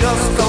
just